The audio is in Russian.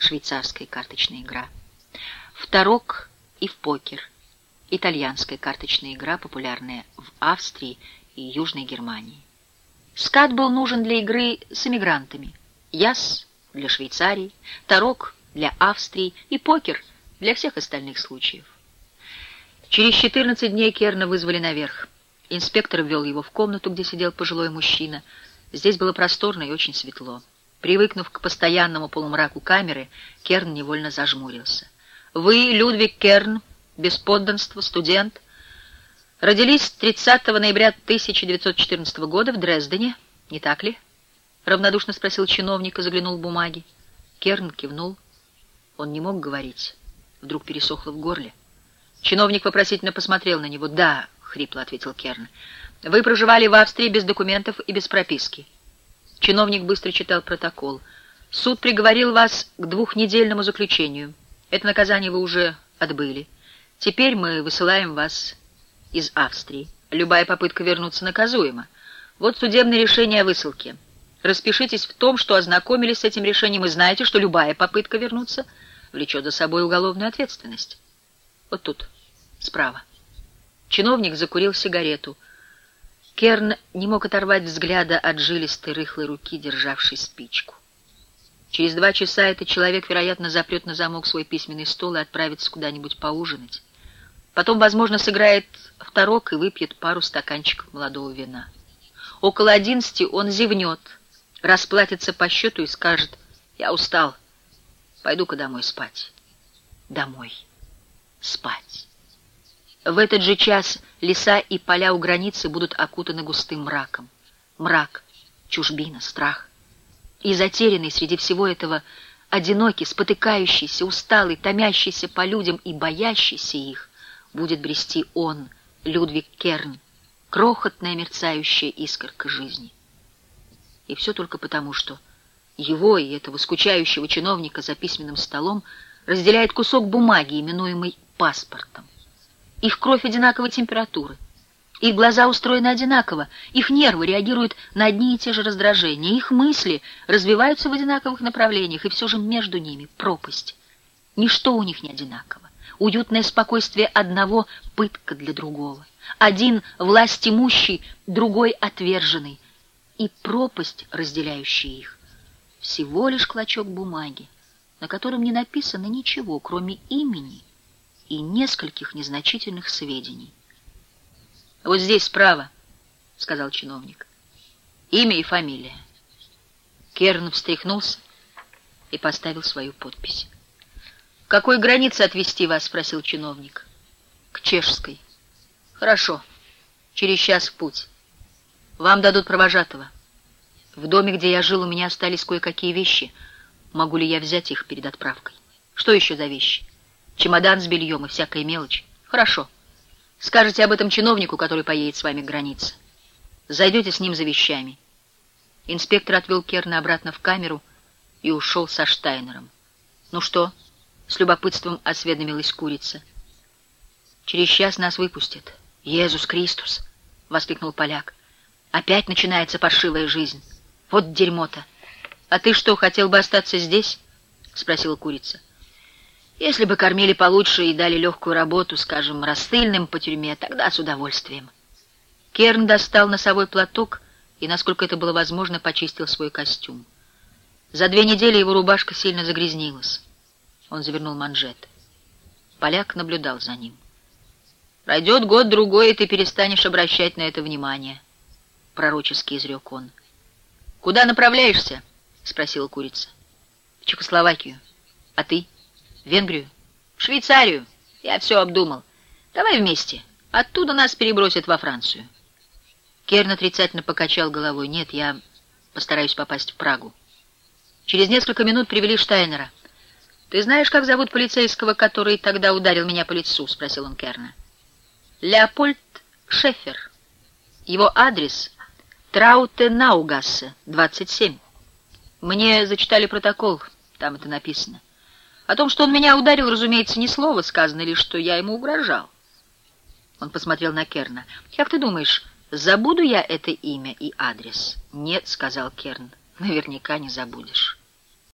швейцарская карточная игра. В тарок и в покер – итальянская карточная игра, популярная в Австрии и Южной Германии. Скат был нужен для игры с эмигрантами, яс – для Швейцарии, тарок – для Австрии и покер – для всех остальных случаев. Через 14 дней Керна вызвали наверх. Инспектор ввел его в комнату, где сидел пожилой мужчина. Здесь было просторно и очень светло. Привыкнув к постоянному полумраку камеры, Керн невольно зажмурился. «Вы, Людвиг Керн, без студент, родились 30 ноября 1914 года в Дрездене, не так ли?» Равнодушно спросил чиновник и заглянул в бумаги. Керн кивнул. Он не мог говорить. Вдруг пересохло в горле. Чиновник вопросительно посмотрел на него. «Да», — хрипло ответил Керн. «Вы проживали в Австрии без документов и без прописки». Чиновник быстро читал протокол. «Суд приговорил вас к двухнедельному заключению. Это наказание вы уже отбыли. Теперь мы высылаем вас из Австрии. Любая попытка вернуться наказуема. Вот судебное решение о высылке. Распишитесь в том, что ознакомились с этим решением и знаете, что любая попытка вернуться влечет за собой уголовную ответственность. Вот тут, справа». Чиновник закурил сигарету. Керн не мог оторвать взгляда от жилистой рыхлой руки, державшей спичку. Через два часа этот человек, вероятно, запрет на замок свой письменный стол и отправится куда-нибудь поужинать. Потом, возможно, сыграет в тарок и выпьет пару стаканчиков молодого вина. Около одиннадцати он зевнет, расплатится по счету и скажет «Я устал, пойду-ка домой спать». Домой. Спать. В этот же час леса и поля у границы будут окутаны густым мраком. Мрак, чужбина, страх. И затерянный среди всего этого, одинокий, спотыкающийся, усталый, томящийся по людям и боящийся их, будет брести он, Людвиг Керн, крохотная мерцающая искорка жизни. И все только потому, что его и этого скучающего чиновника за письменным столом разделяет кусок бумаги, именуемый паспортом. Их кровь одинаковой температуры. Их глаза устроены одинаково, их нервы реагируют на одни и те же раздражения, их мысли развиваются в одинаковых направлениях, и все же между ними пропасть. Ничто у них не одинаково. Уютное спокойствие одного — пытка для другого. Один — власть имущий, другой — отверженный. И пропасть, разделяющая их, всего лишь клочок бумаги, на котором не написано ничего, кроме имени — и нескольких незначительных сведений. «Вот здесь справа», — сказал чиновник. «Имя и фамилия». Керн встряхнулся и поставил свою подпись. «К какой границе отвезти вас?» — спросил чиновник. «К чешской». «Хорошо. Через час в путь. Вам дадут провожатого. В доме, где я жил, у меня остались кое-какие вещи. Могу ли я взять их перед отправкой? Что еще за вещи?» Чемодан с бельем и всякая мелочь. Хорошо. Скажете об этом чиновнику, который поедет с вами к границе. Зайдете с ним за вещами. Инспектор отвел Керна обратно в камеру и ушел со Штайнером. «Ну что?» — с любопытством осведомилась курица. «Через час нас выпустят». «Иисус Христос!» — воскликнул поляк. «Опять начинается паршивая жизнь. Вот дерьмо-то!» «А ты что, хотел бы остаться здесь?» — спросила курица. Если бы кормили получше и дали легкую работу, скажем, рассыльным по тюрьме, тогда с удовольствием. Керн достал носовой платок и, насколько это было возможно, почистил свой костюм. За две недели его рубашка сильно загрязнилась. Он завернул манжет. Поляк наблюдал за ним. «Пройдет год-другой, и ты перестанешь обращать на это внимание», — пророчески изрек он. «Куда направляешься?» — спросила курица. «В Чехословакию. А ты?» Венгрию? В Швейцарию? Я все обдумал. Давай вместе. Оттуда нас перебросят во Францию. Керн отрицательно покачал головой. Нет, я постараюсь попасть в Прагу. Через несколько минут привели Штайнера. «Ты знаешь, как зовут полицейского, который тогда ударил меня по лицу?» — спросил он Керна. «Леопольд Шефер. Его адрес — Трауте-Наугассе, 27. Мне зачитали протокол, там это написано. О том, что он меня ударил, разумеется, ни слова сказано, лишь что я ему угрожал. Он посмотрел на Керна. «Как ты думаешь, забуду я это имя и адрес?» «Нет», — сказал Керн, — «наверняка не забудешь».